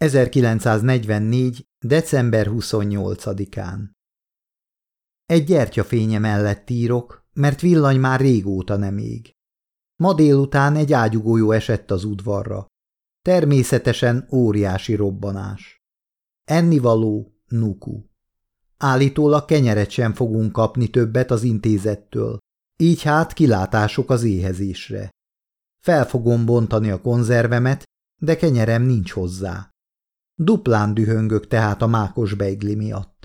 1944. december 28-án Egy gyertyafénye mellett írok, mert villany már régóta nem ég. Ma délután egy ágyugójó esett az udvarra. Természetesen óriási robbanás. Ennivaló nuku. Állítólag kenyeret sem fogunk kapni többet az intézettől, így hát kilátások az éhezésre. Fel fogom bontani a konzervemet, de kenyerem nincs hozzá. Duplán dühöngök tehát a mákos beigli miatt.